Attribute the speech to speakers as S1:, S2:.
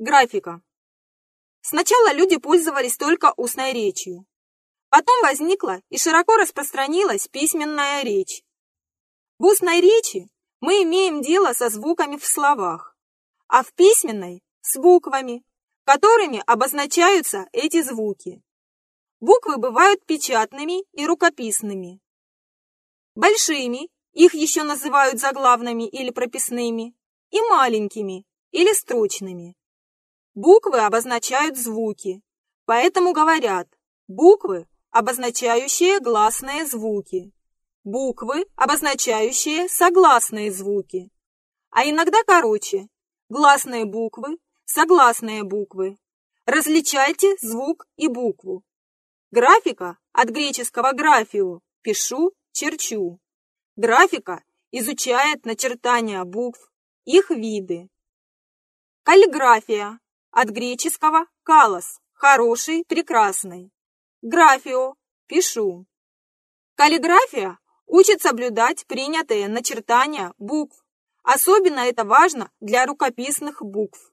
S1: Графика. Сначала люди пользовались только устной речью. Потом возникла и широко распространилась письменная речь. В устной речи мы имеем дело со звуками в словах, а в письменной – с буквами, которыми обозначаются эти звуки. Буквы бывают печатными и рукописными. Большими, их еще называют заглавными или прописными, и маленькими или строчными. Буквы обозначают звуки, поэтому говорят буквы, обозначающие гласные звуки, буквы, обозначающие согласные звуки, а иногда короче, гласные буквы, согласные буквы. Различайте звук и букву. Графика от греческого графио – пишу, черчу. Графика изучает начертания букв, их виды. Каллиграфия от греческого «калос» – хороший, прекрасный. Графио – пишу. Каллиграфия учит соблюдать принятые начертания букв. Особенно это важно для рукописных букв.